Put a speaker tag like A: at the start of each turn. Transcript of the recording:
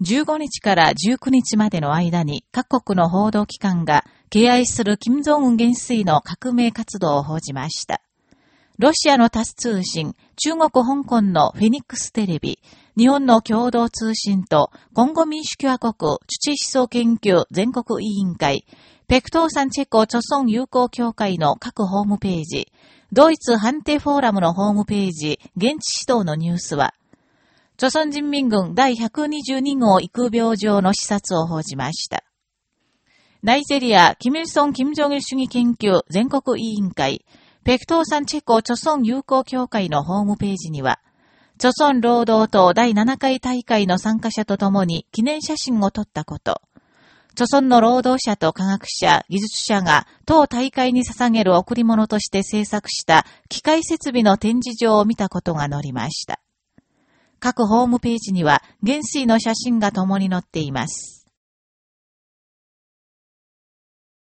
A: 15日から19日までの間に各国の報道機関が敬愛する金正恩元帥の革命活動を報じました。ロシアのタス通信、中国香港のフェニックステレビ、日本の共同通信と、今後民主共和国土思想研究全国委員会、ペクトーサンチェコ著村友好協会の各ホームページ、ドイツ判定フォーラムのホームページ、現地指導のニュースは、朝鮮人民軍第122号育病場の視察を報じました。ナイジェリア、キミルソン・キム・ジョギ主義研究全国委員会、ペクトーサンチェコ著村友好協会のホームページには、著村労働党第7回大会の参加者と共に記念写真を撮ったこと、著村の労働者と科学者、技術者が当大会に捧げる贈り物として制作した機械設備の展示場を見たことが載りました。各ホームページには元帥の写真が共に載っています。